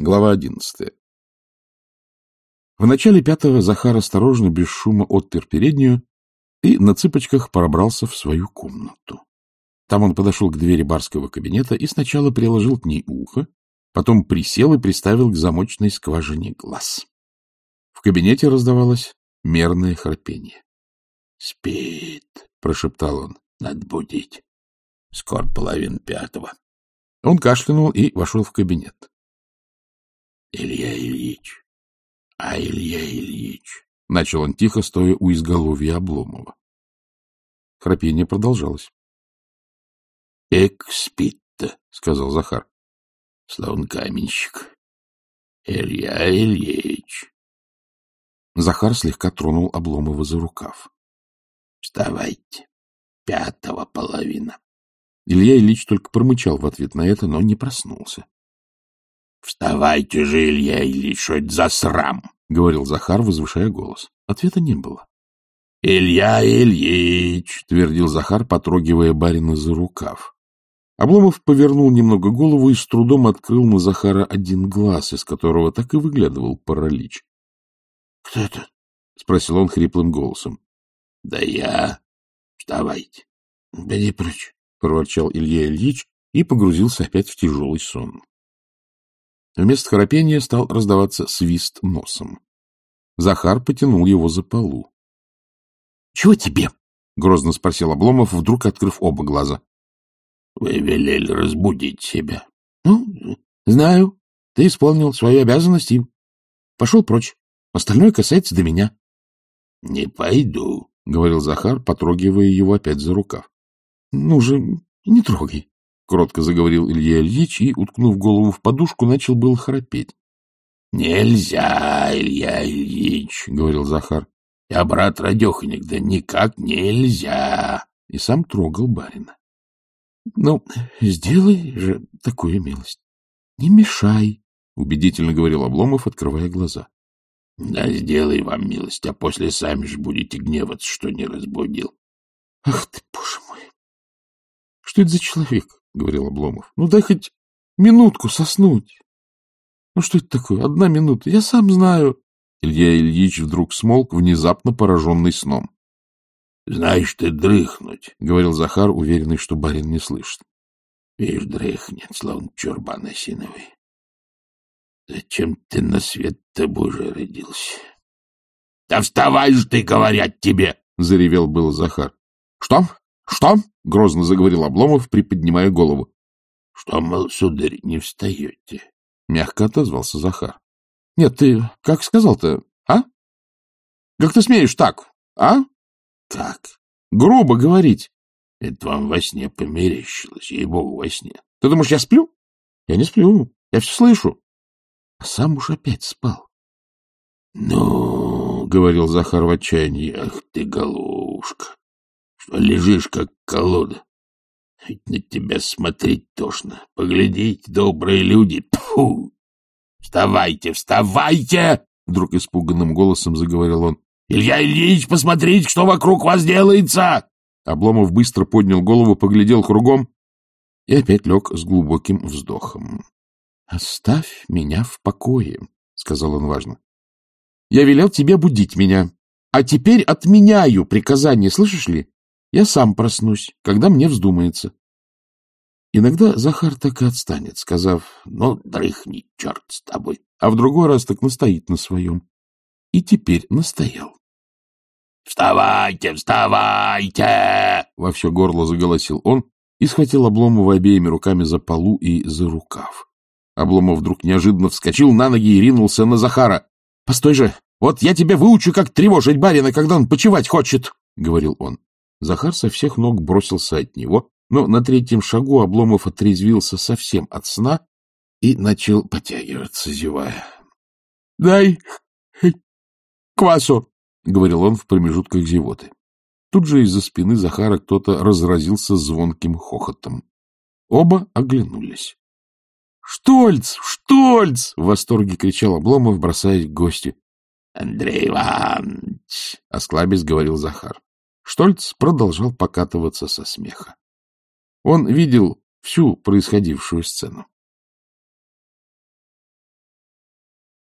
Глава одиннадцатая. В начале пятого Захар осторожно, без шума отпер переднюю и на цыпочках пробрался в свою комнату. Там он подошел к двери барского кабинета и сначала приложил к ней ухо, потом присел и приставил к замочной скважине глаз. В кабинете раздавалось мерное храпение. — Спит, — прошептал он, — надо будить. Скоро половина пятого. Он кашлянул и вошел в кабинет. — Илья Ильич, а Илья Ильич, — начал он тихо, стоя у изголовья Обломова. Храпение продолжалось. — Эк, спит-то, — сказал Захар. — Словно каменщик. — Илья Ильич. Захар слегка тронул Обломова за рукав. — Вставайте. Пятого половина. Илья Ильич только промычал в ответ на это, но не проснулся. — Вставайте же, Илья Ильич, что это за срам? — говорил Захар, возвышая голос. Ответа не было. — Илья Ильич! — твердил Захар, потрогивая барина за рукав. Обломов повернул немного голову и с трудом открыл на Захара один глаз, из которого так и выглядывал паралич. — Кто это? — спросил он хриплым голосом. — Да я. Вставайте. — Беги прочь, — проворчал Илья Ильич и погрузился опять в тяжелый сон. Вместо храпения стал раздаваться свист носом. Захар потянул его за полу. — Чего тебе? — грозно спросил Обломов, вдруг открыв оба глаза. — Вы велели разбудить себя. — Ну, знаю. Ты исполнил свою обязанность и пошел прочь. Остальное касается до меня. — Не пойду, — говорил Захар, потрогивая его опять за рукав. — Ну же, не трогай, — кротко заговорил Илья Ильич и, уткнув голову в подушку, начал был храпеть. — Нельзя, Илья Ильич, — говорил Захар. — Я брат радеханик, да никак нельзя. И сам трогал барина. — Ну, сделай же такую милость. Не мешай, — убедительно говорил Обломов, открывая глаза. — Да сделай вам милость, а после сами же будете гневаться, что не разбудил. — Ах ты, боже мой! — Что это за человек? — говорил Обломов. — Ну, дай хоть минутку соснуть. Ну, что это такое? Одна минута. Я сам знаю. Илья Ильич вдруг смолк, внезапно пораженный сном. — Знаешь ты дрыхнуть, — говорил Захар, уверенный, что барин не слышит. — Видишь, дрыхнет, словно чурбан осиновый. Зачем ты на свет-то Божий родился? — Да вставай же ты, говорят тебе! — заревел был Захар. — Что? Что? — грозно заговорил Обломов, приподнимая голову. — Что, мол, сударь, не встаете? — мягко отозвался Захар. — Нет, ты как сказал-то, а? Как ты смеешь так, а? — Как? — Грубо говорить. — Это вам во сне померещилось, ей-богу, во сне. Ты думаешь, я сплю? Я не сплю, я все слышу. А сам уж опять спал. — Ну, — говорил Захар в отчаянии, — ах ты, голубушка, что лежишь, как колода. Ведь на тебя смотреть тошно. Поглядите, добрые люди. Тьфу! Вставайте, вставайте! Вдруг испуганным голосом заговорил он. Илья Ильич, посмотрите, что вокруг вас делается! Обломов быстро поднял голову, поглядел кругом и опять лег с глубоким вздохом. — Оставь меня в покое, — сказал он важно. — Я велел тебе будить меня, а теперь отменяю приказание, слышишь ли? Я сам проснусь, когда мне вздумается. Иногда Захар так и отстанет, сказав, ну, дрыхни, черт с тобой, а в другой раз так настоит на своем. И теперь настоял. — Вставайте, вставайте! — во все горло заголосил он и схватил Обломова обеими руками за полу и за рукав. Обломов вдруг неожиданно вскочил на ноги и ринулся на Захара. — Постой же! Вот я тебя выучу, как тревожить барина, когда он почевать хочет! — говорил он. Захар со всех ног бросился от него, но на третьем шагу Обломов отрезвился совсем от сна и начал потягиваться, зевая. — Дай квасу, — говорил он в промежутках зевоты. Тут же из-за спины Захара кто-то разразился звонким хохотом. Оба оглянулись. — Штольц! Штольц! — в восторге кричал Обломов, бросаясь к гостю. — Андрей Иванович! — осклабясь говорил Захар. Штольц продолжал покатываться со смеха. Он видел всю происходившую сцену.